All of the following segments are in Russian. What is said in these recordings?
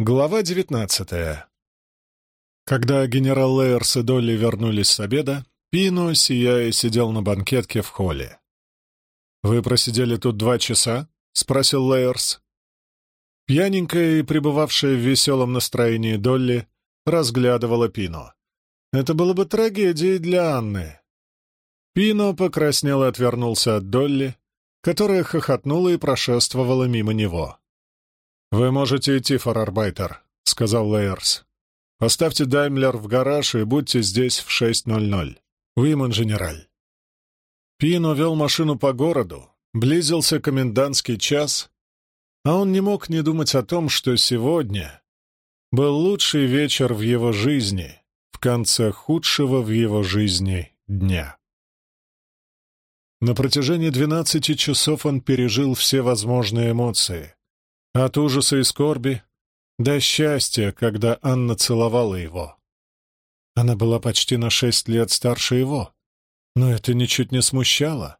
Глава девятнадцатая. Когда генерал Лейерс и Долли вернулись с обеда, Пино, сияя, сидел на банкетке в холле. «Вы просидели тут два часа?» — спросил Лейерс. Пьяненькая и пребывавшая в веселом настроении Долли разглядывала Пино. Это было бы трагедией для Анны. Пино покраснел и отвернулся от Долли, которая хохотнула и прошествовала мимо него. «Вы можете идти, фарарбайтер», — сказал Лейерс. «Поставьте Даймлер в гараж и будьте здесь в 6.00. Уимон, генераль». Пино вел машину по городу, близился комендантский час, а он не мог не думать о том, что сегодня был лучший вечер в его жизни в конце худшего в его жизни дня. На протяжении двенадцати часов он пережил все возможные эмоции. От ужаса и скорби до счастья, когда Анна целовала его. Она была почти на шесть лет старше его, но это ничуть не смущало.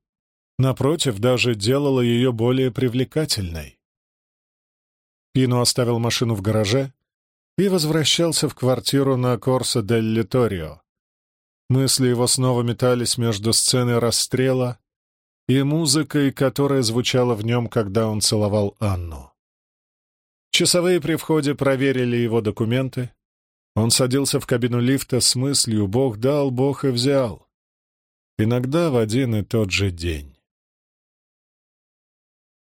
Напротив, даже делало ее более привлекательной. Пино оставил машину в гараже и возвращался в квартиру на Корсо дель Литорио. Мысли его снова метались между сценой расстрела и музыкой, которая звучала в нем, когда он целовал Анну. Часовые при входе проверили его документы. Он садился в кабину лифта с мыслью «Бог дал, Бог и взял». Иногда в один и тот же день.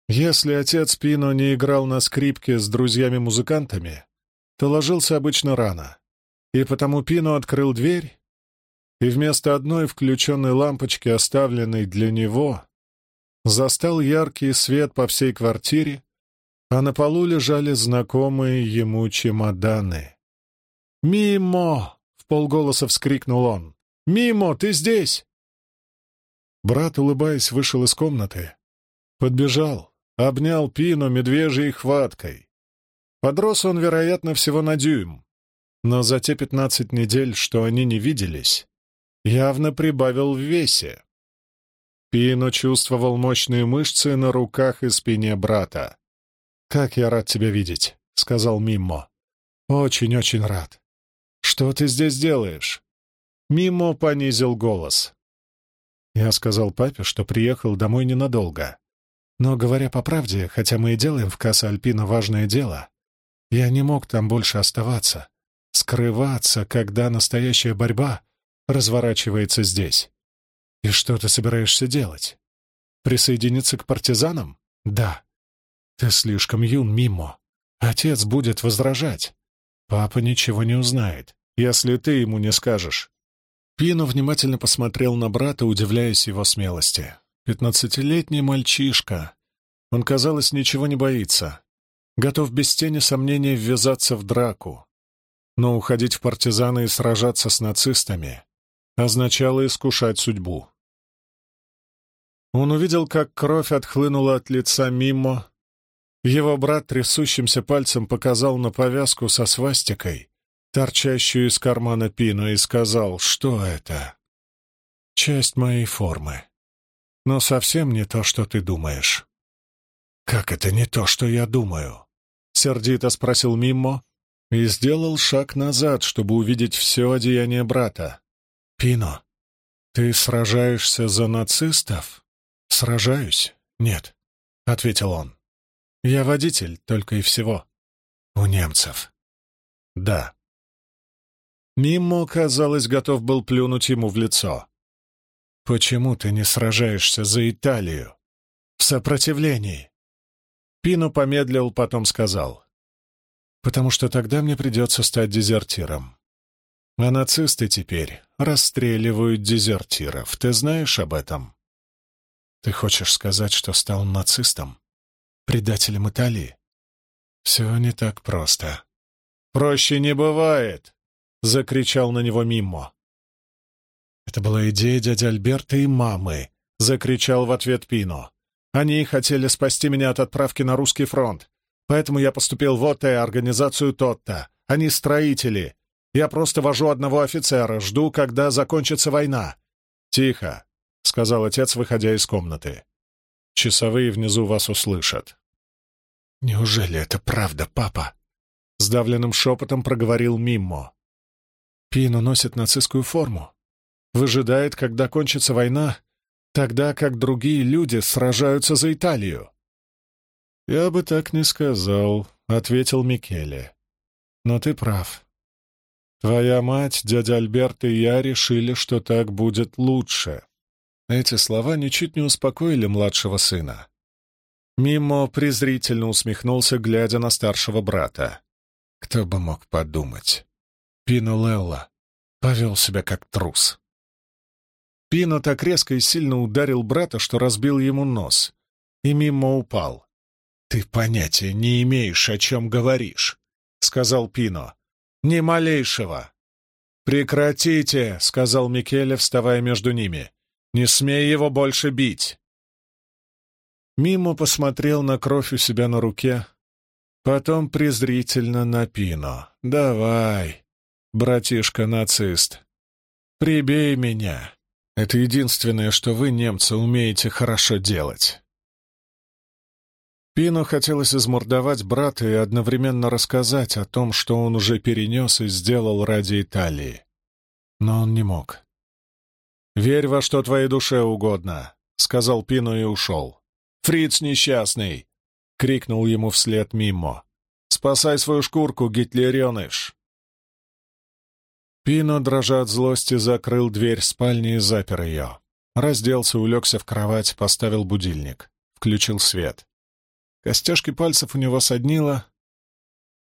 Если отец Пино не играл на скрипке с друзьями-музыкантами, то ложился обычно рано, и потому Пино открыл дверь, и вместо одной включенной лампочки, оставленной для него, застал яркий свет по всей квартире а на полу лежали знакомые ему чемоданы. «Мимо!» — в полголоса вскрикнул он. «Мимо, ты здесь!» Брат, улыбаясь, вышел из комнаты. Подбежал, обнял Пину медвежьей хваткой. Подрос он, вероятно, всего на дюйм, но за те пятнадцать недель, что они не виделись, явно прибавил в весе. Пино чувствовал мощные мышцы на руках и спине брата. «Как я рад тебя видеть», — сказал Миммо. «Очень-очень рад». «Что ты здесь делаешь?» Мимо понизил голос. Я сказал папе, что приехал домой ненадолго. Но, говоря по правде, хотя мы и делаем в Касса Альпина важное дело, я не мог там больше оставаться, скрываться, когда настоящая борьба разворачивается здесь. И что ты собираешься делать? Присоединиться к партизанам? Да. «Ты слишком юн, Мимо. Отец будет возражать. Папа ничего не узнает, если ты ему не скажешь». Пино внимательно посмотрел на брата, удивляясь его смелости. Пятнадцатилетний мальчишка. Он, казалось, ничего не боится. Готов без тени сомнения ввязаться в драку. Но уходить в партизаны и сражаться с нацистами означало искушать судьбу. Он увидел, как кровь отхлынула от лица Мимо, его брат трясущимся пальцем показал на повязку со свастикой, торчащую из кармана Пину, и сказал, что это. «Часть моей формы. Но совсем не то, что ты думаешь». «Как это не то, что я думаю?» — сердито спросил Миммо и сделал шаг назад, чтобы увидеть все одеяние брата. «Пино, ты сражаешься за нацистов?» «Сражаюсь? Нет», — ответил он. Я водитель, только и всего. У немцев. Да. Мимо, казалось, готов был плюнуть ему в лицо. Почему ты не сражаешься за Италию? В сопротивлении. Пино помедлил, потом сказал. Потому что тогда мне придется стать дезертиром. А нацисты теперь расстреливают дезертиров. Ты знаешь об этом? Ты хочешь сказать, что стал нацистом? Предателем Италии. Все не так просто. «Проще не бывает!» — закричал на него Миммо. «Это была идея дяди Альберта и мамы», — закричал в ответ Пино. «Они хотели спасти меня от отправки на русский фронт, поэтому я поступил в ОТ, организацию Тотта. Они строители. Я просто вожу одного офицера, жду, когда закончится война». «Тихо», — сказал отец, выходя из комнаты. Часовые внизу вас услышат. «Неужели это правда, папа?» — сдавленным шепотом проговорил Миммо. «Пино носит нацистскую форму. Выжидает, когда кончится война, тогда как другие люди сражаются за Италию». «Я бы так не сказал», — ответил Микеле. «Но ты прав. Твоя мать, дядя Альберт и я решили, что так будет лучше». Эти слова ничуть не успокоили младшего сына. Мимо презрительно усмехнулся, глядя на старшего брата. Кто бы мог подумать? Пино Лелла повел себя как трус. Пино так резко и сильно ударил брата, что разбил ему нос, и Мимо упал. «Ты понятия не имеешь, о чем говоришь», — сказал Пино. «Ни малейшего». «Прекратите», — сказал Микеле, вставая между ними. «Не смей его больше бить». Мимо посмотрел на кровь у себя на руке, Потом презрительно на Пино. «Давай, братишка-нацист, прибей меня. Это единственное, что вы, немцы, умеете хорошо делать». Пино хотелось измордовать брата и одновременно рассказать о том, что он уже перенес и сделал ради Италии. Но он не мог. «Верь во что твоей душе угодно», — сказал Пино и ушел. «Фриц несчастный! — крикнул ему вслед Мимо. «Спасай свою шкурку, гитлереныш!» Пино, дрожа от злости, закрыл дверь спальни и запер ее. Разделся, улегся в кровать, поставил будильник. Включил свет. Костяшки пальцев у него соднило,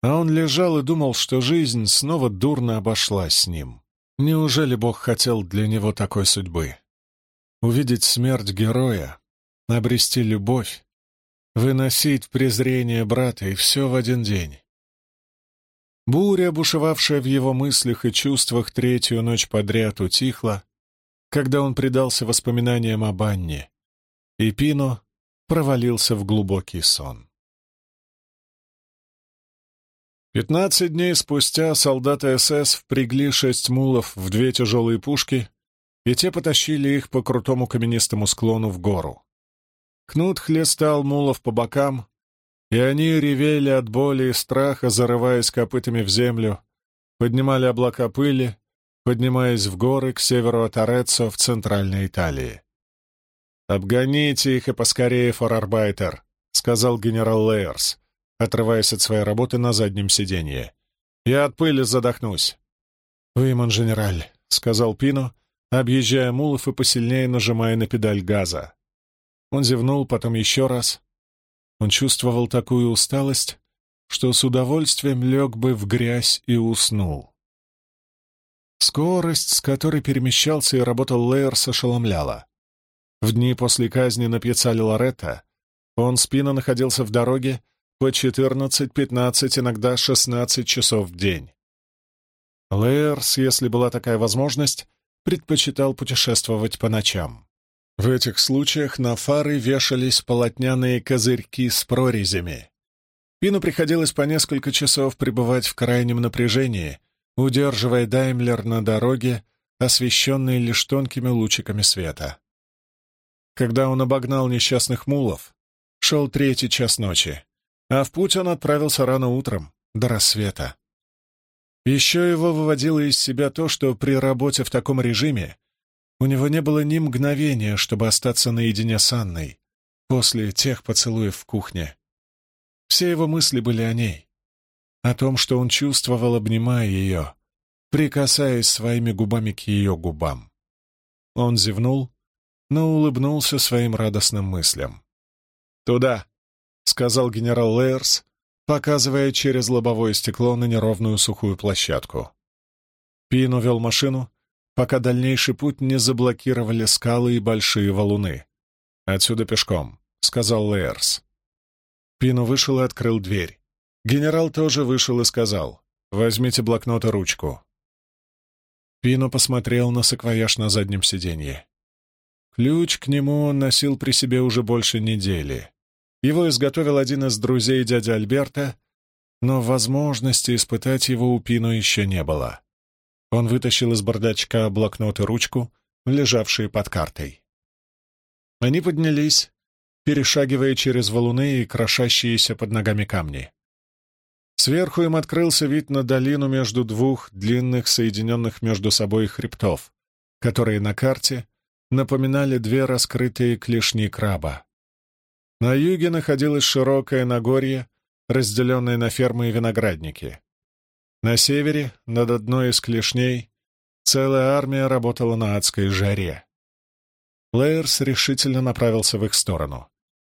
а он лежал и думал, что жизнь снова дурно обошлась с ним. Неужели Бог хотел для него такой судьбы? Увидеть смерть героя, обрести любовь, выносить презрение брата, и все в один день. Буря, бушевавшая в его мыслях и чувствах третью ночь подряд, утихла, когда он предался воспоминаниям об Анне, и Пино провалился в глубокий сон. Пятнадцать дней спустя солдаты СС впрягли шесть мулов в две тяжелые пушки, и те потащили их по крутому каменистому склону в гору. Кнут хлестал мулов по бокам, и они ревели от боли и страха, зарываясь копытами в землю, поднимали облака пыли, поднимаясь в горы к северу от Ореццо в центральной Италии. «Обгоните их и поскорее, форарбайтер», — сказал генерал Лейерс, отрываясь от своей работы на заднем сиденье. «Я от пыли задохнусь». «Вы, монженераль», — сказал Пино, объезжая мулов и посильнее нажимая на педаль газа. Он зевнул, потом еще раз. Он чувствовал такую усталость, что с удовольствием лег бы в грязь и уснул. Скорость, с которой перемещался и работал Лейерс, ошеломляла. В дни после казни на пьяцале Лоретто он спина находился в дороге по 14-15, иногда 16 часов в день. Лейерс, если была такая возможность, предпочитал путешествовать по ночам. В этих случаях на фары вешались полотняные козырьки с прорезями. Пину приходилось по несколько часов пребывать в крайнем напряжении, удерживая Даймлер на дороге, освещенной лишь тонкими лучиками света. Когда он обогнал несчастных мулов, шел третий час ночи, а в путь он отправился рано утром, до рассвета. Еще его выводило из себя то, что при работе в таком режиме у него не было ни мгновения, чтобы остаться наедине с Анной после тех поцелуев в кухне. Все его мысли были о ней, о том, что он чувствовал, обнимая ее, прикасаясь своими губами к ее губам. Он зевнул, но улыбнулся своим радостным мыслям. «Туда!» — сказал генерал Лейерс, показывая через лобовое стекло на неровную сухую площадку. Пин увел машину, пока дальнейший путь не заблокировали скалы и большие валуны. «Отсюда пешком», — сказал Лейерс. Пину вышел и открыл дверь. Генерал тоже вышел и сказал, «Возьмите блокнот и ручку». Пино посмотрел на саквояж на заднем сиденье. Ключ к нему он носил при себе уже больше недели. Его изготовил один из друзей дяди Альберта, но возможности испытать его у Пино еще не было. Он вытащил из бардачка блокнот и ручку, лежавшие под картой. Они поднялись, перешагивая через валуны и крошащиеся под ногами камни. Сверху им открылся вид на долину между двух длинных, соединенных между собой хребтов, которые на карте напоминали две раскрытые клешни краба. На юге находилось широкое Нагорье, разделенное на фермы и виноградники. На севере, над одной из клешней, целая армия работала на адской жаре. Лейерс решительно направился в их сторону.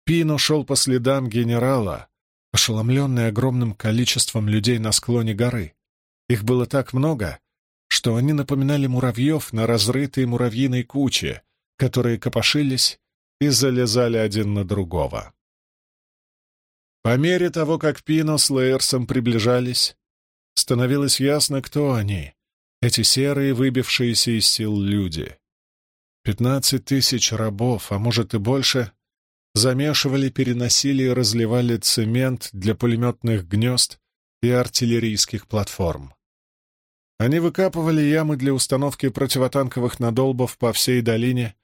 Пин ушел по следам генерала, ошеломленный огромным количеством людей на склоне горы. Их было так много, что они напоминали муравьев на разрытой муравьиной куче, которые копошились и залезали один на другого. По мере того, как Пино с Лейерсом приближались, становилось ясно, кто они, эти серые, выбившиеся из сил люди. Пятнадцать тысяч рабов, а может и больше, замешивали, переносили и разливали цемент для пулеметных гнезд и артиллерийских платформ. Они выкапывали ямы для установки противотанковых надолбов по всей долине,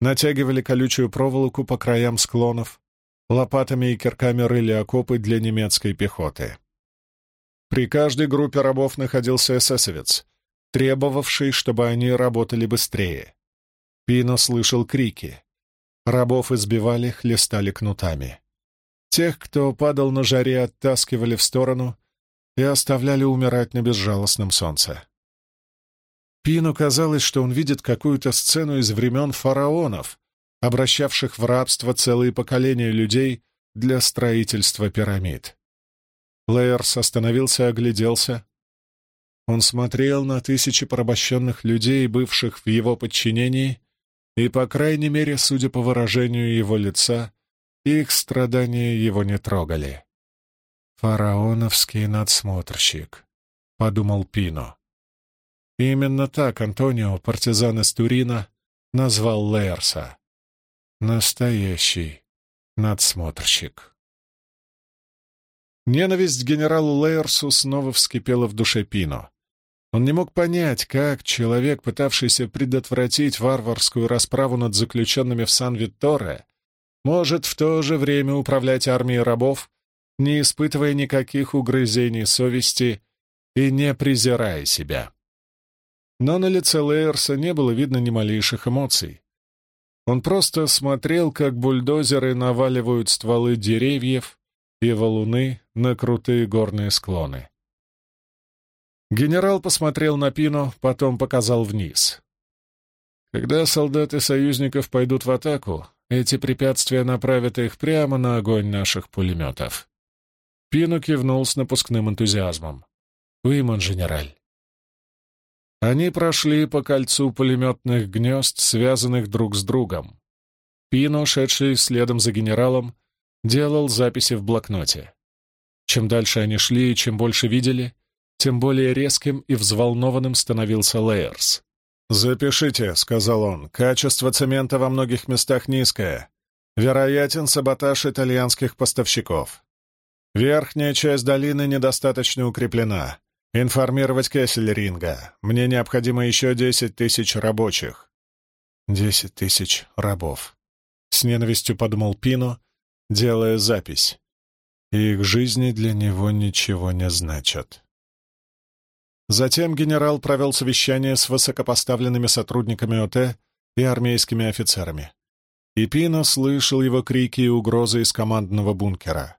натягивали колючую проволоку по краям склонов, лопатами и кирками рыли окопы для немецкой пехоты. При каждой группе рабов находился эсэсовец, требовавший, чтобы они работали быстрее. Пино слышал крики. Рабов избивали, хлестали кнутами. Тех, кто падал на жаре, оттаскивали в сторону и оставляли умирать на безжалостном солнце. Пину казалось, что он видит какую-то сцену из времен фараонов, обращавших в рабство целые поколения людей для строительства пирамид. Лейерс остановился и огляделся. Он смотрел на тысячи порабощенных людей, бывших в его подчинении, и, по крайней мере, судя по выражению его лица, их страдания его не трогали. «Фараоновский надсмотрщик», — подумал Пино. Именно так Антонио, партизан из Турина, назвал Лейерса. Настоящий надсмотрщик. Ненависть к генералу Лейерсу снова вскипела в душе Пино. Он не мог понять, как человек, пытавшийся предотвратить варварскую расправу над заключенными в Сан-Витторе, может в то же время управлять армией рабов, не испытывая никаких угрызений совести и не презирая себя. Но на лице Лейерса не было видно ни малейших эмоций. Он просто смотрел, как бульдозеры наваливают стволы деревьев и валуны на крутые горные склоны. Генерал посмотрел на Пино, потом показал вниз. Когда солдаты союзников пойдут в атаку, эти препятствия направят их прямо на огонь наших пулеметов. Пино кивнул с напускным энтузиазмом. «Вы, монженераль». Они прошли по кольцу пулеметных гнезд, связанных друг с другом. Пино, шедший следом за генералом, делал записи в блокноте. Чем дальше они шли и чем больше видели, тем более резким и взволнованным становился Лейерс. «Запишите», — сказал он, — «качество цемента во многих местах низкое. Вероятен саботаж итальянских поставщиков. Верхняя часть долины недостаточно укреплена. Информировать Кессельринга. Мне необходимо еще десять тысяч рабочих». «Десять тысяч рабов», — с ненавистью подумал Пино, делая запись. «Их жизни для него ничего не значат». Затем генерал провел совещание с высокопоставленными сотрудниками ОТ и армейскими офицерами. И Пино слышал его крики и угрозы из командного бункера.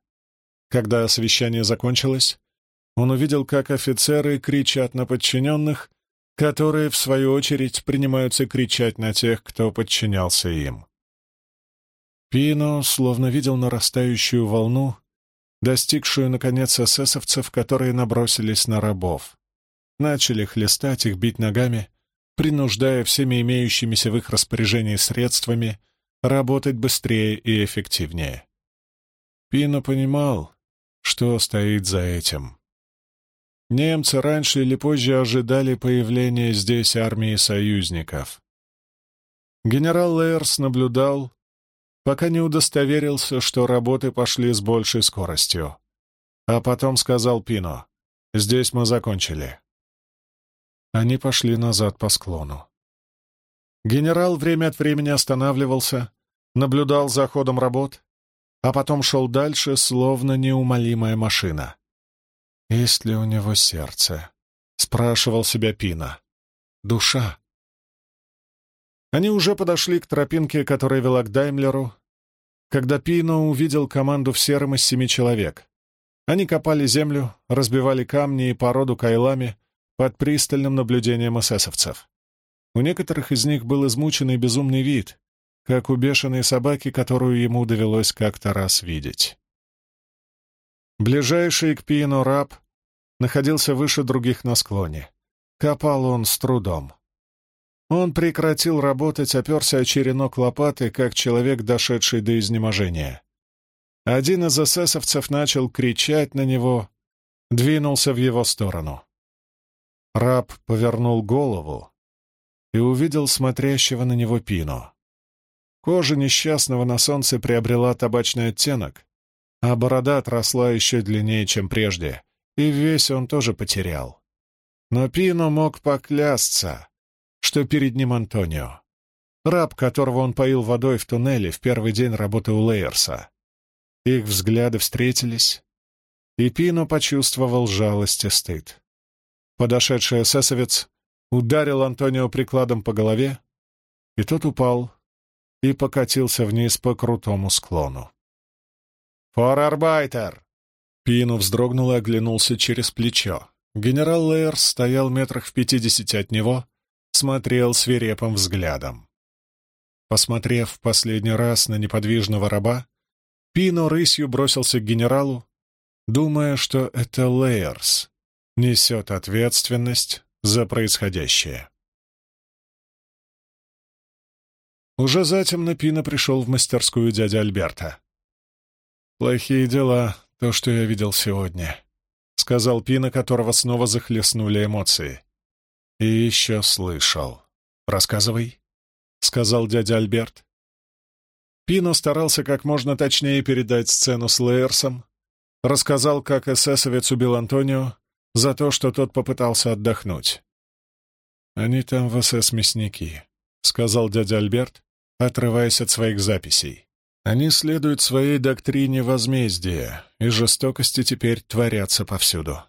Когда совещание закончилось, он увидел, как офицеры кричат на подчиненных, которые, в свою очередь, принимаются кричать на тех, кто подчинялся им. Пино словно видел нарастающую волну, достигшую, наконец, эсэсовцев, которые набросились на рабов начали хлестать их, бить ногами, принуждая всеми имеющимися в их распоряжении средствами работать быстрее и эффективнее. Пино понимал, что стоит за этим. Немцы раньше или позже ожидали появления здесь армии союзников. Генерал Лейерс наблюдал, пока не удостоверился, что работы пошли с большей скоростью. А потом сказал Пино, «Здесь мы закончили. Они пошли назад по склону. Генерал время от времени останавливался, наблюдал за ходом работ, а потом шел дальше, словно неумолимая машина. Есть ли у него сердце? Спрашивал себя Пина. Душа. Они уже подошли к тропинке, которая вела к Даймлеру, когда Пино увидел команду в сером из семи человек. Они копали землю, разбивали камни и породу кайлами под пристальным наблюдением эсэсовцев. У некоторых из них был измученный безумный вид, как у бешеной собаки, которую ему довелось как-то раз видеть. Ближайший к Пино раб находился выше других на склоне. Копал он с трудом. Он прекратил работать, оперся о черенок лопаты, как человек, дошедший до изнеможения. Один из эсэсовцев начал кричать на него, двинулся в его сторону. Раб повернул голову и увидел смотрящего на него Пину. Кожа несчастного на солнце приобрела табачный оттенок, а борода отросла еще длиннее, чем прежде, и весь он тоже потерял. Но Пино мог поклясться, что перед ним Антонио, раб, которого он поил водой в туннеле в первый день работы у Лейерса. Их взгляды встретились, и Пино почувствовал жалость и стыд. Подошедший эсэсовец ударил Антонио прикладом по голове, и тот упал и покатился вниз по крутому склону. «Форарбайтер!» Пино вздрогнул и оглянулся через плечо. Генерал Лейерс стоял метрах в пятидесяти от него, смотрел свирепым взглядом. Посмотрев в последний раз на неподвижного раба, Пино рысью бросился к генералу, думая, что это Лейерс несет ответственность за происходящее. Уже затемно Пино пришел в мастерскую дяди Альберта. «Плохие дела, то, что я видел сегодня», — сказал Пино, которого снова захлестнули эмоции. «И еще слышал. Рассказывай», — сказал дядя Альберт. Пино старался как можно точнее передать сцену с Лейерсом, рассказал, как эсэсовец убил Антонио за то, что тот попытался отдохнуть. «Они там в СС мясники», — сказал дядя Альберт, отрываясь от своих записей. «Они следуют своей доктрине возмездия, и жестокости теперь творятся повсюду».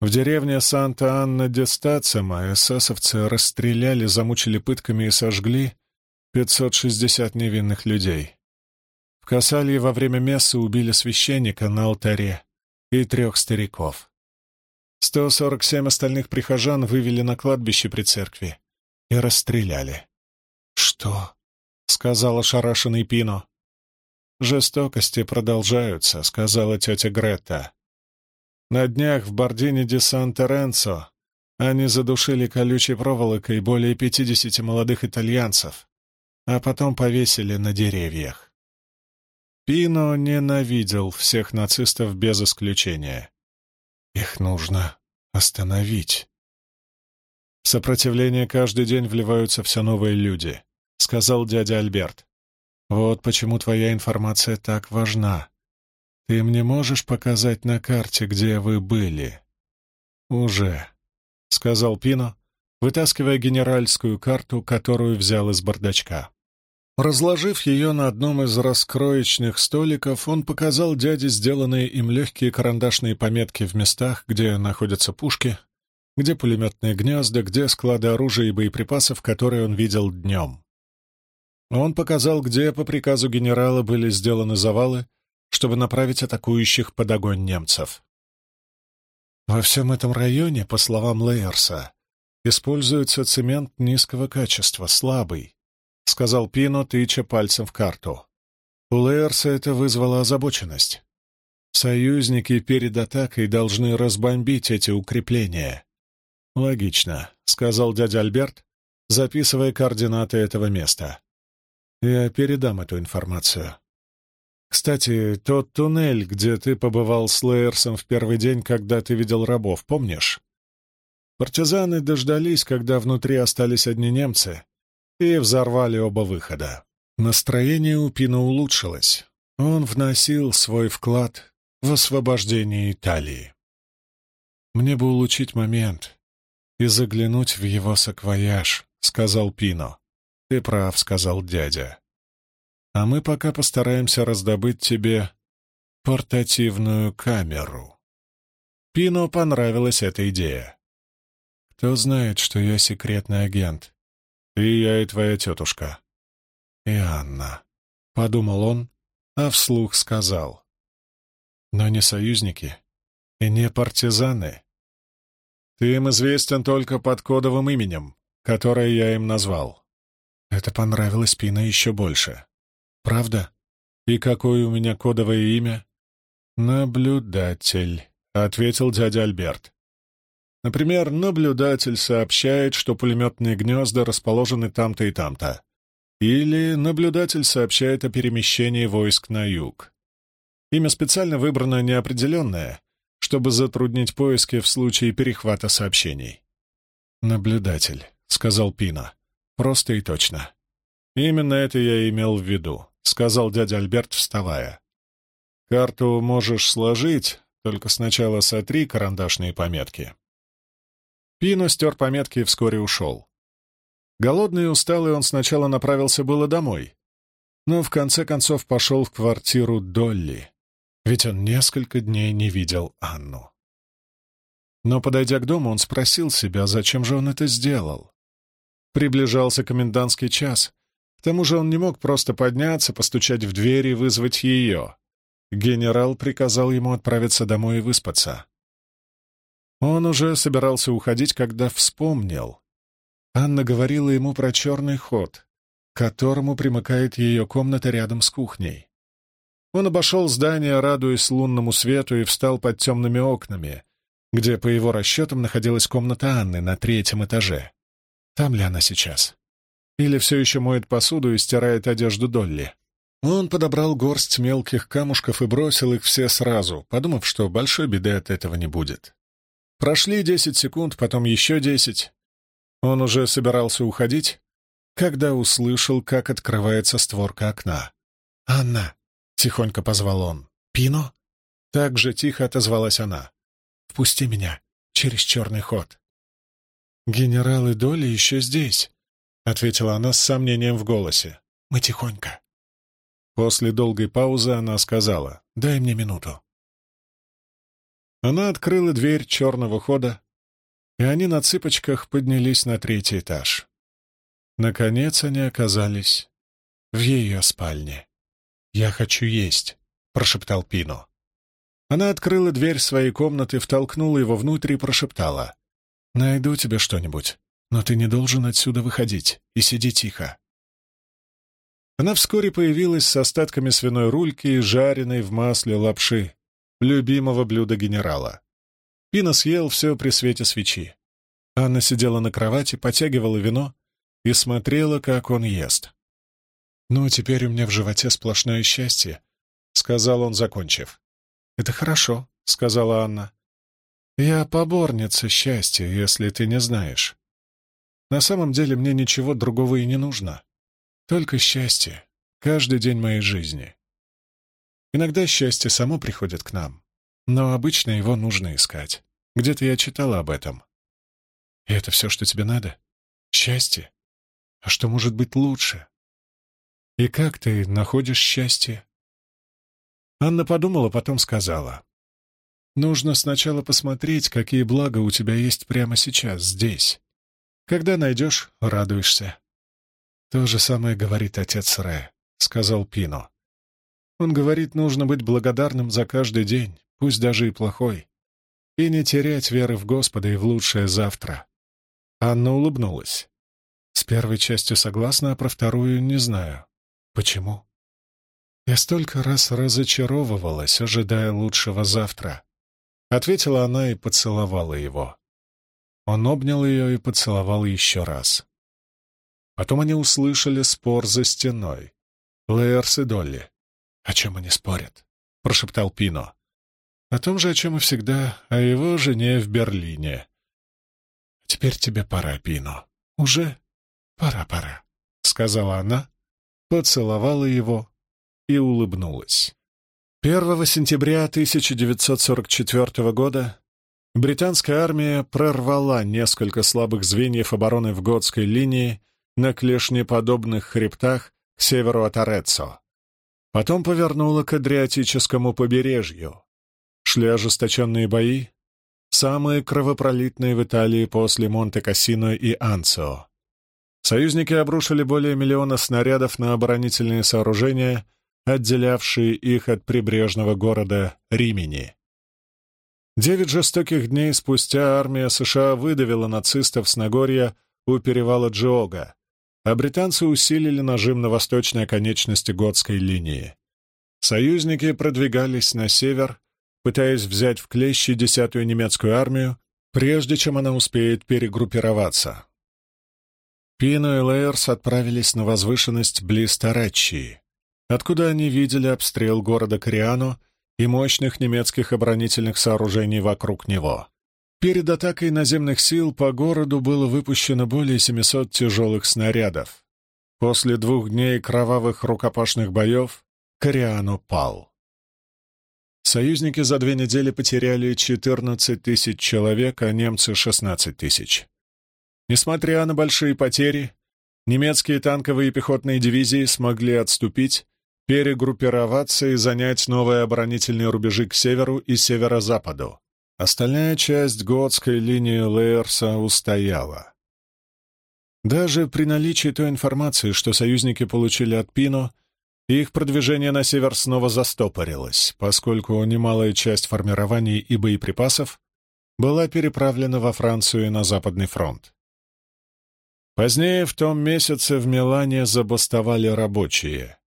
В деревне Санта-Анна-де-Стацима эсэсовцы расстреляли, замучили пытками и сожгли 560 невинных людей. В Касалье во время мессы убили священника на алтаре и трех стариков. 147 остальных прихожан вывели на кладбище при церкви и расстреляли. «Что?» — сказал ошарашенный Пино. «Жестокости продолжаются», — сказала тетя Грета. «На днях в Бордине де Сан-Теренцо они задушили колючей проволокой более пятидесяти молодых итальянцев а потом повесили на деревьях. Пино ненавидел всех нацистов без исключения. Их нужно остановить. В сопротивление каждый день вливаются все новые люди, — сказал дядя Альберт. Вот почему твоя информация так важна. Ты мне можешь показать на карте, где вы были? Уже, — сказал Пино, вытаскивая генеральскую карту, которую взял из бардачка. Разложив ее на одном из раскроечных столиков, он показал дяде сделанные им легкие карандашные пометки в местах, где находятся пушки, где пулеметные гнезда, где склады оружия и боеприпасов, которые он видел днем. Он показал, где по приказу генерала были сделаны завалы, чтобы направить атакующих под огонь немцев. Во всем этом районе, по словам Лейерса, используется цемент низкого качества, слабый, — сказал Пино, тыча пальцем в карту. У Лейерса это вызвало озабоченность. Союзники перед атакой должны разбомбить эти укрепления. «Логично», — сказал дядя Альберт, записывая координаты этого места. «Я передам эту информацию. Кстати, тот туннель, где ты побывал с Лейерсом в первый день, когда ты видел рабов, помнишь? Партизаны дождались, когда внутри остались одни немцы, и взорвали оба выхода. Настроение у Пина улучшилось. Он вносил свой вклад в освобождение Италии. «Мне бы улучшить момент и заглянуть в его саквояж», — сказал Пино. «Ты прав», — сказал дядя. «А мы пока постараемся раздобыть тебе портативную камеру». Пино понравилась эта идея. «Кто знает, что я секретный агент? И я, и твоя тетушка». «И Анна», — подумал он, а вслух сказал. «Но не союзники и не партизаны. Ты им известен только под кодовым именем, которое я им назвал». Это понравилось Пино еще больше. «Правда? И какое у меня кодовое имя?» «Наблюдатель», — ответил дядя Альберт. Например, наблюдатель сообщает, что пулеметные гнезда расположены там-то и там-то. Или наблюдатель сообщает о перемещении войск на юг. Имя специально выбрано неопределенное, чтобы затруднить поиски в случае перехвата сообщений. «Наблюдатель», — сказал Пина. «Просто и точно». «Именно это я имел в виду», — сказал дядя Альберт, вставая. «Карту можешь сложить, только сначала сотри карандашные пометки». Пино стер пометки и вскоре ушел. Голодный и усталый он сначала направился было домой, но в конце концов пошел в квартиру Долли, ведь он несколько дней не видел Анну. Но, подойдя к дому, он спросил себя, зачем же он это сделал. Приближался комендантский час, к тому же он не мог просто подняться, постучать в дверь и вызвать ее. Генерал приказал ему отправиться домой и выспаться. Он уже собирался уходить, когда вспомнил. Анна говорила ему про черный ход, к которому примыкает ее комната рядом с кухней. Он обошел здание, радуясь лунному свету, и встал под темными окнами, где, по его расчетам, находилась комната Анны на третьем этаже. Там ли она сейчас? Или все еще моет посуду и стирает одежду Долли? Он подобрал горсть мелких камушков и бросил их все сразу, подумав, что большой беды от этого не будет. Прошли десять секунд, потом еще десять. Он уже собирался уходить, когда услышал, как открывается створка окна. «Анна!» — тихонько позвал он. «Пино?» Так же тихо отозвалась она. «Впусти меня через черный ход». «Генерал и Доли еще здесь», — ответила она с сомнением в голосе. «Мы тихонько». После долгой паузы она сказала, «Дай мне минуту». Она открыла дверь черного хода, и они на цыпочках поднялись на третий этаж. Наконец они оказались в ее спальне. «Я хочу есть», — прошептал Пино. Она открыла дверь своей комнаты, втолкнула его внутрь и прошептала. «Найду тебе что-нибудь, но ты не должен отсюда выходить, и сиди тихо». Она вскоре появилась с остатками свиной рульки и жареной в масле лапши любимого блюда генерала. Пина съел все при свете свечи. Анна сидела на кровати, потягивала вино и смотрела, как он ест. «Ну, теперь у меня в животе сплошное счастье», — сказал он, закончив. «Это хорошо», — сказала Анна. «Я поборница счастья, если ты не знаешь. На самом деле мне ничего другого и не нужно. Только счастье. Каждый день моей жизни. Иногда счастье само приходит к нам, но обычно его нужно искать. Где-то я читала об этом. И это все, что тебе надо? Счастье? А что может быть лучше? И как ты находишь счастье? Анна подумала, потом сказала. Нужно сначала посмотреть, какие блага у тебя есть прямо сейчас, здесь. Когда найдешь, радуешься. То же самое говорит отец Ре, сказал Пино. Он говорит, нужно быть благодарным за каждый день, пусть даже и плохой, и не терять веры в Господа и в лучшее завтра. Анна улыбнулась. С первой частью согласна, а про вторую не знаю. Почему? Я столько раз разочаровывалась, ожидая лучшего завтра. Ответила она и поцеловала его. Он обнял ее и поцеловал еще раз. Потом они услышали спор за стеной. Лейерс и Долли. «О чем они спорят?» — прошептал Пино. «О том же, о чем и всегда, о его жене в Берлине». «Теперь тебе пора, Пино. Уже пора-пора», — сказала она, поцеловала его и улыбнулась. 1 сентября 1944 года британская армия прорвала несколько слабых звеньев обороны в Готской линии на клешнеподобных хребтах к северу от Ореццо. Потом повернула к Адриатическому побережью. Шли ожесточенные бои, самые кровопролитные в Италии после Монте-Кассино и Анцио. Союзники обрушили более миллиона снарядов на оборонительные сооружения, отделявшие их от прибрежного города Римени. Девять жестоких дней спустя армия США выдавила нацистов с Нагорья у перевала Джиога, а британцы усилили нажим на восточной оконечности Готской линии. Союзники продвигались на север, пытаясь взять в клещи десятую немецкую армию, прежде чем она успеет перегруппироваться. Пино и Лейерс отправились на возвышенность близ Тарачии, откуда они видели обстрел города Кориано и мощных немецких оборонительных сооружений вокруг него. Перед атакой наземных сил по городу было выпущено более 700 тяжелых снарядов. После двух дней кровавых рукопашных боев Кориано пал. Союзники за две недели потеряли 14 тысяч человек, а немцы — 16 тысяч. Несмотря на большие потери, немецкие танковые и пехотные дивизии смогли отступить, перегруппироваться и занять новые оборонительные рубежи к северу и северо-западу. Остальная часть готской линии Лейерса устояла. Даже при наличии той информации, что союзники получили от Пино, их продвижение на север снова застопорилось, поскольку немалая часть формирований и боеприпасов была переправлена во Францию и на Западный фронт. Позднее в том месяце в Милане забастовали рабочие.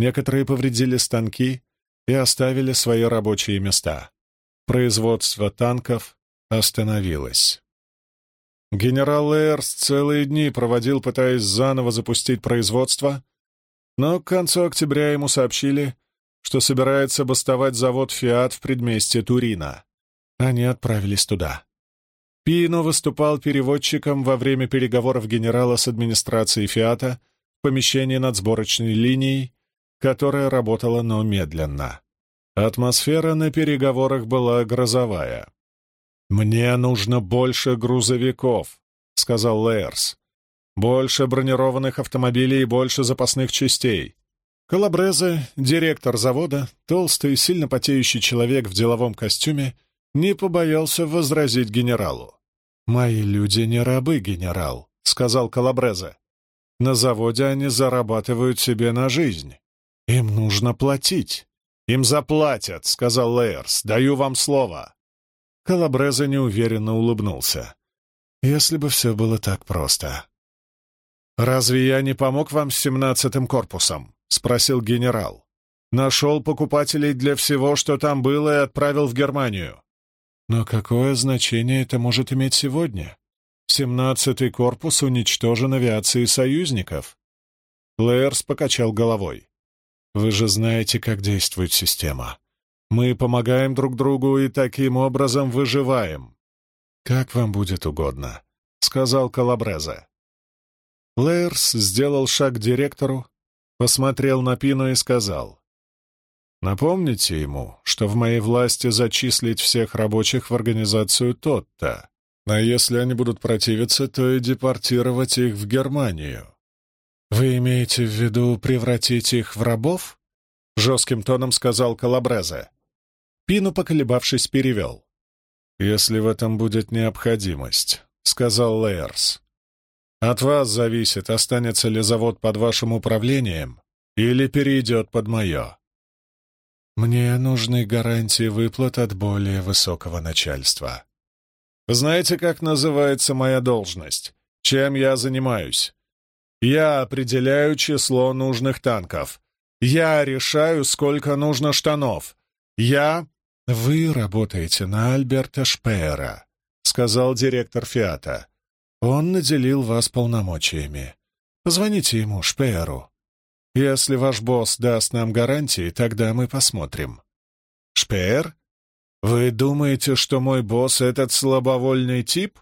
Некоторые повредили станки и оставили свои рабочие места. Производство танков остановилось. Генерал Эрс целые дни проводил, пытаясь заново запустить производство, но к концу октября ему сообщили, что собирается бастовать завод «Фиат» в предместье Турина. Они отправились туда. Пино выступал переводчиком во время переговоров генерала с администрацией «Фиата» в помещении над сборочной линией, которая работала, но медленно. Атмосфера на переговорах была грозовая. «Мне нужно больше грузовиков», — сказал Лейерс. «Больше бронированных автомобилей и больше запасных частей». Калабрезе, директор завода, толстый, сильно потеющий человек в деловом костюме, не побоялся возразить генералу. «Мои люди не рабы, генерал», — сказал Калабрезе. «На заводе они зарабатывают себе на жизнь. Им нужно платить». «Им заплатят», — сказал Лейерс. «Даю вам слово». Калабрезе неуверенно улыбнулся. «Если бы все было так просто». «Разве я не помог вам с семнадцатым корпусом?» — спросил генерал. «Нашел покупателей для всего, что там было, и отправил в Германию. Но какое значение это может иметь сегодня? Семнадцатый корпус уничтожен авиацией союзников. Лейерс покачал головой. Вы же знаете, как действует система. Мы помогаем друг другу и таким образом выживаем. Как вам будет угодно, сказал Калабрезе. Лейерс сделал шаг к директору, посмотрел на Пину и сказал. Напомните ему, что в моей власти зачислить всех рабочих в организацию тот-то, а если они будут противиться, то и депортировать их в Германию. Вы имеете в виду превратить их в рабов? Жестким тоном сказал Калабрезе. Пину, поколебавшись, перевел. «Если в этом будет необходимость», — сказал Лейерс. «От вас зависит, останется ли завод под вашим управлением или перейдет под мое. Мне нужны гарантии выплат от более высокого начальства. Знаете, как называется моя должность? Чем я занимаюсь? Я определяю число нужных танков. Я решаю, сколько нужно штанов. Я... Вы работаете на Альберта Шпеера, сказал директор Фиата. Он наделил вас полномочиями. Позвоните ему, Шпееру. Если ваш босс даст нам гарантии, тогда мы посмотрим. Шпеер? Вы думаете, что мой босс — этот слабовольный тип?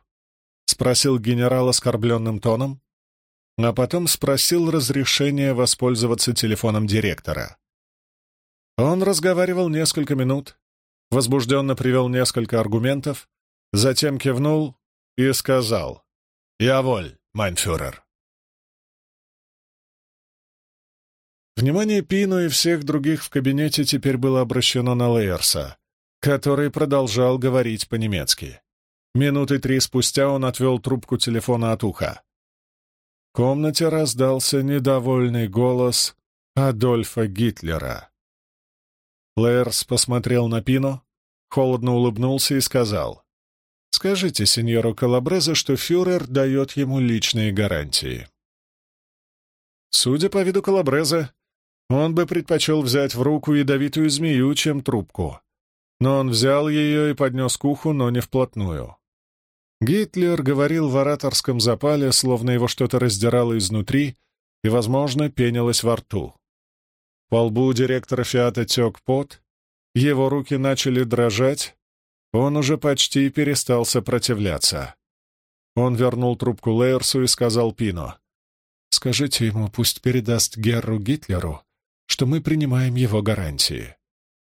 Спросил генерал оскорбленным тоном, а потом спросил разрешения воспользоваться телефоном директора. Он разговаривал несколько минут, возбужденно привел несколько аргументов, затем кивнул и сказал «Я воль, майнфюрер». Внимание Пину и всех других в кабинете теперь было обращено на Лейерса, который продолжал говорить по-немецки. Минуты три спустя он отвел трубку телефона от уха. Комнате раздался недовольный голос Адольфа Гитлера. Лэрс посмотрел на Пино, холодно улыбнулся и сказал, «Скажите сеньору Калабрезе, что фюрер дает ему личные гарантии». Судя по виду Калабрезе, он бы предпочел взять в руку ядовитую змею, чем трубку. Но он взял ее и поднес к уху, но не вплотную. Гитлер говорил в ораторском запале, словно его что-то раздирало изнутри и, возможно, пенилось во рту. По лбу директора «Фиата» тек пот, его руки начали дрожать, он уже почти перестал сопротивляться. Он вернул трубку Лейерсу и сказал Пино, «Скажите ему, пусть передаст Герру Гитлеру, что мы принимаем его гарантии».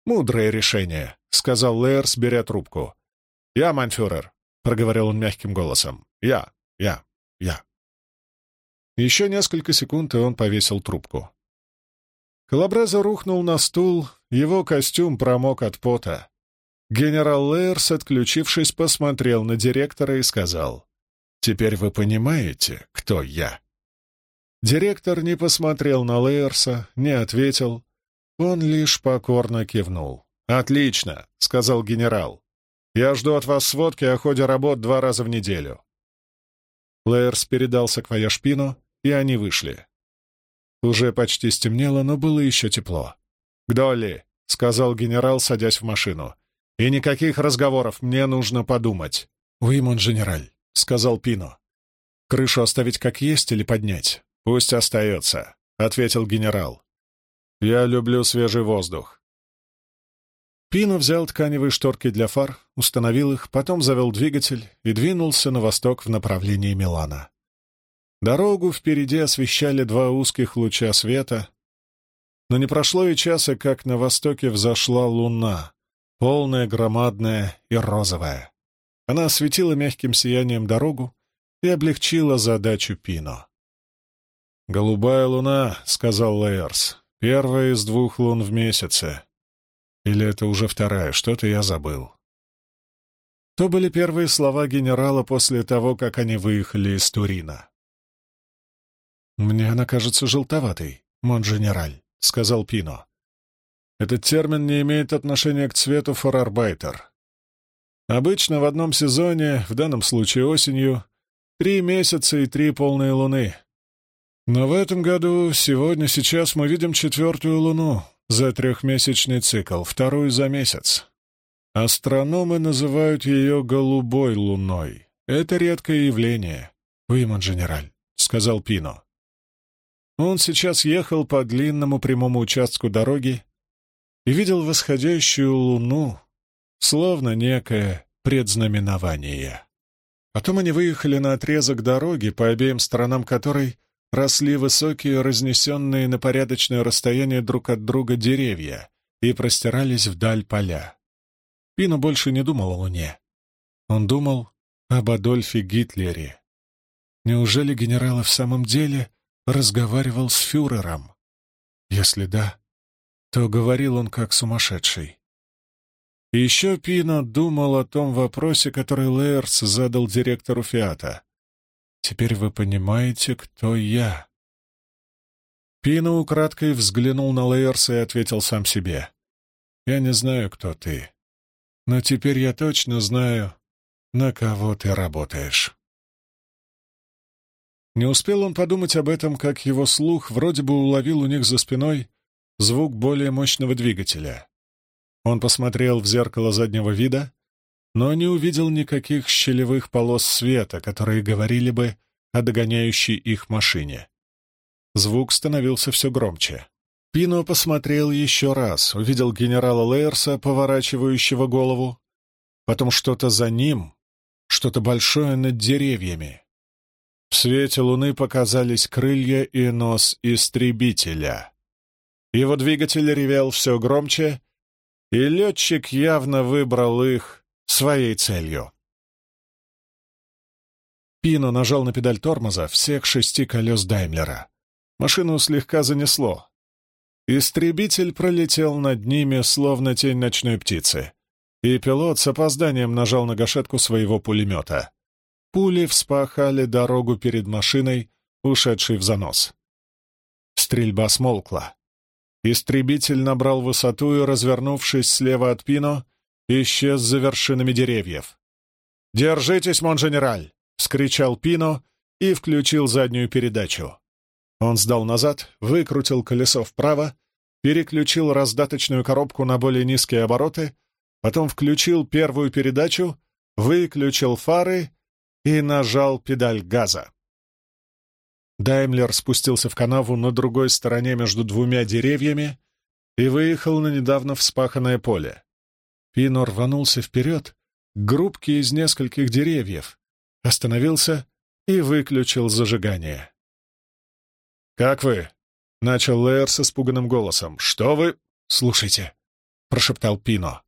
«Мудрое решение», — сказал Лейерс, беря трубку. «Я, манфюрер», — проговорил он мягким голосом. «Я, я, я». Еще несколько секунд, и он повесил трубку. Калабреза рухнул на стул, его костюм промок от пота. Генерал Лейерс, отключившись, посмотрел на директора и сказал, «Теперь вы понимаете, кто я?» Директор не посмотрел на Лейерса, не ответил. Он лишь покорно кивнул. «Отлично», — сказал генерал. «Я жду от вас сводки о ходе работ два раза в неделю». Лейерс передал саквояж Пину, и они вышли. Уже почти стемнело, но было еще тепло. «К Долли», — сказал генерал, садясь в машину. «И никаких разговоров, мне нужно подумать». «Уи, мон генераль», — сказал Пино. «Крышу оставить как есть или поднять?» «Пусть остается», — ответил генерал. «Я люблю свежий воздух». Пино взял тканевые шторки для фар, установил их, потом завел двигатель и двинулся на восток в направлении Милана. Дорогу впереди освещали два узких луча света, но не прошло и часа, как на востоке взошла луна, полная, громадная и розовая. Она осветила мягким сиянием дорогу и облегчила задачу Пино. «Голубая луна», — сказал Лейерс, — «первая из двух лун в месяце. Или это уже вторая, что-то я забыл». То были первые слова генерала после того, как они выехали из Турина. «Мне она кажется желтоватой, мон-генераль», — сказал Пино. «Этот термин не имеет отношения к цвету форарбайтер. Обычно в одном сезоне, в данном случае осенью, три месяца и три полные луны. Но в этом году, сегодня, сейчас мы видим четвертую луну за трехмесячный цикл, вторую за месяц. Астрономы называют ее голубой луной. Это редкое явление. «Уимон, генераль», — сказал Пино. Он сейчас ехал по длинному прямому участку дороги и видел восходящую луну, словно некое предзнаменование. Потом они выехали на отрезок дороги, по обеим сторонам которой росли высокие, разнесенные на порядочное расстояние друг от друга деревья и простирались вдаль поля. Пино больше не думал о Луне. Он думал об Адольфе Гитлере. Неужели генерал в самом деле разговаривал с фюрером? Если да, то говорил он как сумасшедший. И еще Пино думал о том вопросе, который Лейерс задал директору Фиата. Теперь вы понимаете, кто я». Пино украдкой взглянул на Лейерса и ответил сам себе. «Я не знаю, кто ты, но теперь я точно знаю, на кого ты работаешь». Не успел он подумать об этом, как его слух вроде бы уловил у них за спиной звук более мощного двигателя. Он посмотрел в зеркало заднего вида но не увидел никаких щелевых полос света, которые говорили бы о догоняющей их машине. Звук становился все громче. Пино посмотрел еще раз, увидел генерала Лейерса, поворачивающего голову, потом что-то за ним, что-то большое над деревьями. В свете луны показались крылья и нос истребителя. Его двигатель ревел все громче, и летчик явно выбрал их своей целью. Пино нажал на педаль тормоза всех шести колес Даймлера. Машину слегка занесло. Истребитель пролетел над ними, словно тень ночной птицы. и пилот с опозданием нажал на гашетку своего пулемета. Пули вспахали дорогу перед машиной, ушедшей в занос. Стрельба смолкла. Истребитель набрал высоту и, развернувшись слева от Пино, исчез за вершинами деревьев. «Держитесь, монженераль!» — вскричал Пино и включил заднюю передачу. Он сдал назад, выкрутил колесо вправо, переключил раздаточную коробку на более низкие обороты, потом включил первую передачу, выключил фары и нажал педаль газа. Даймлер спустился в канаву на другой стороне между двумя деревьями и выехал на недавно вспаханное поле. Пино рванулся вперед к группке из нескольких деревьев, остановился и выключил зажигание. «Как вы?» — начал Лэр с испуганным голосом. «Что вы...» «Слушайте», — прошептал Пино.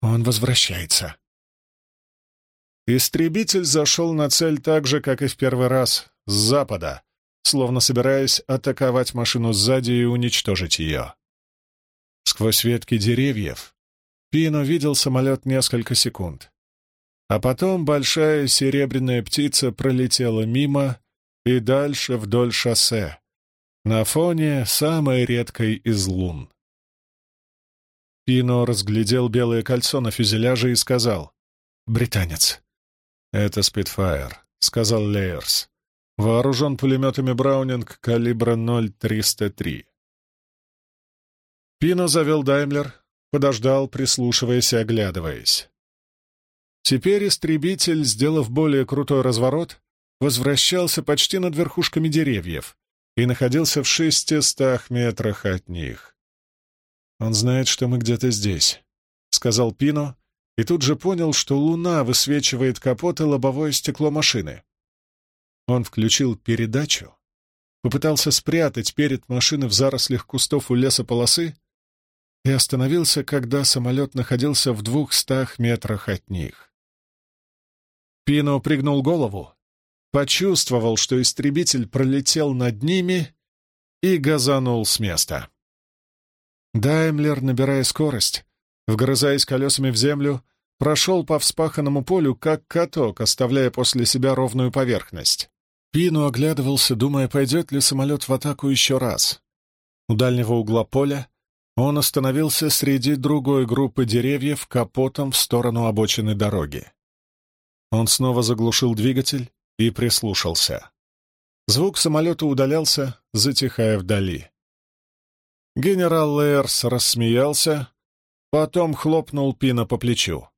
«Он возвращается». Истребитель зашел на цель так же, как и в первый раз, с запада, словно собираясь атаковать машину сзади и уничтожить ее. Сквозь ветки деревьев Пино видел самолет несколько секунд. А потом большая серебряная птица пролетела мимо и дальше вдоль шоссе, на фоне самой редкой из лун. Пино разглядел белое кольцо на фюзеляже и сказал «Британец». «Это Спитфайр», — сказал Лейерс. «Вооружен пулеметами Браунинг калибра 0,303». Пино завел Даймлер, подождал, прислушиваясь и оглядываясь. Теперь истребитель, сделав более крутой разворот, возвращался почти над верхушками деревьев и находился в шестистах метрах от них. «Он знает, что мы где-то здесь», — сказал Пино, и тут же понял, что луна высвечивает капот и лобовое стекло машины. Он включил передачу, попытался спрятать перед машиной в зарослях кустов у лесополосы и остановился, когда самолет находился в двухстах метрах от них. Пино пригнул голову, почувствовал, что истребитель пролетел над ними и газанул с места. Даймлер, набирая скорость, вгрызаясь колесами в землю, прошел по вспаханному полю, как каток, оставляя после себя ровную поверхность. Пину оглядывался, думая, пойдет ли самолет в атаку еще раз. У дальнего угла поля он остановился среди другой группы деревьев капотом в сторону обочины дороги. Он снова заглушил двигатель и прислушался. Звук самолета удалялся, затихая вдали. Генерал Лейерс рассмеялся, потом хлопнул Пина по плечу.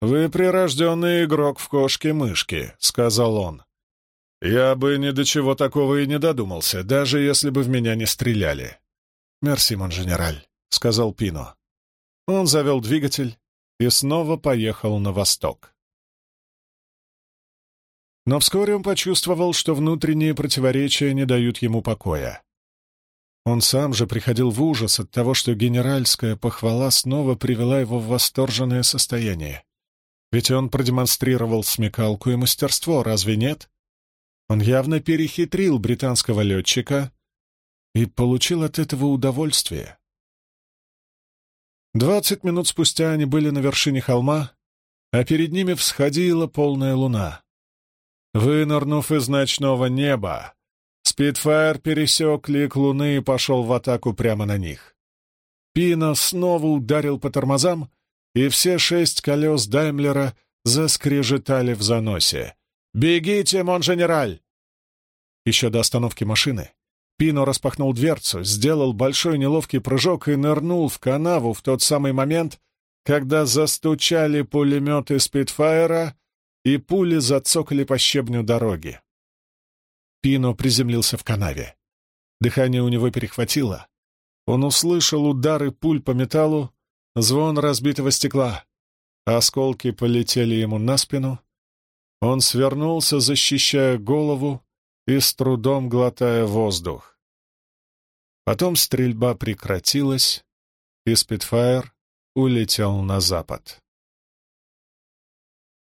«Вы прирожденный игрок в кошки-мышки», — сказал он. «Я бы ни до чего такого и не додумался, даже если бы в меня не стреляли». «Мерси, монженераль», — сказал Пино. Он завел двигатель и снова поехал на восток. Но вскоре он почувствовал, что внутренние противоречия не дают ему покоя. Он сам же приходил в ужас от того, что генеральская похвала снова привела его в восторженное состояние. Ведь он продемонстрировал смекалку и мастерство, разве нет? Он явно перехитрил британского летчика и получил от этого удовольствие. Двадцать минут спустя они были на вершине холма, а перед ними всходила полная луна. Вынырнув из ночного неба, Спитфайр пересек лик луны и пошел в атаку прямо на них. Пина снова ударил по тормозам, и все шесть колес Даймлера заскрежетали в заносе. «Бегите, монженераль!» Еще до остановки машины Пино распахнул дверцу, сделал большой неловкий прыжок и нырнул в канаву в тот самый момент, когда застучали пулеметы Спитфайра и пули зацокали по щебню дороги. Пино приземлился в канаве. Дыхание у него перехватило. Он услышал удары пуль по металлу, звон разбитого стекла. Осколки полетели ему на спину. Он свернулся, защищая голову и с трудом глотая воздух. Потом стрельба прекратилась, и Спитфайр улетел на запад.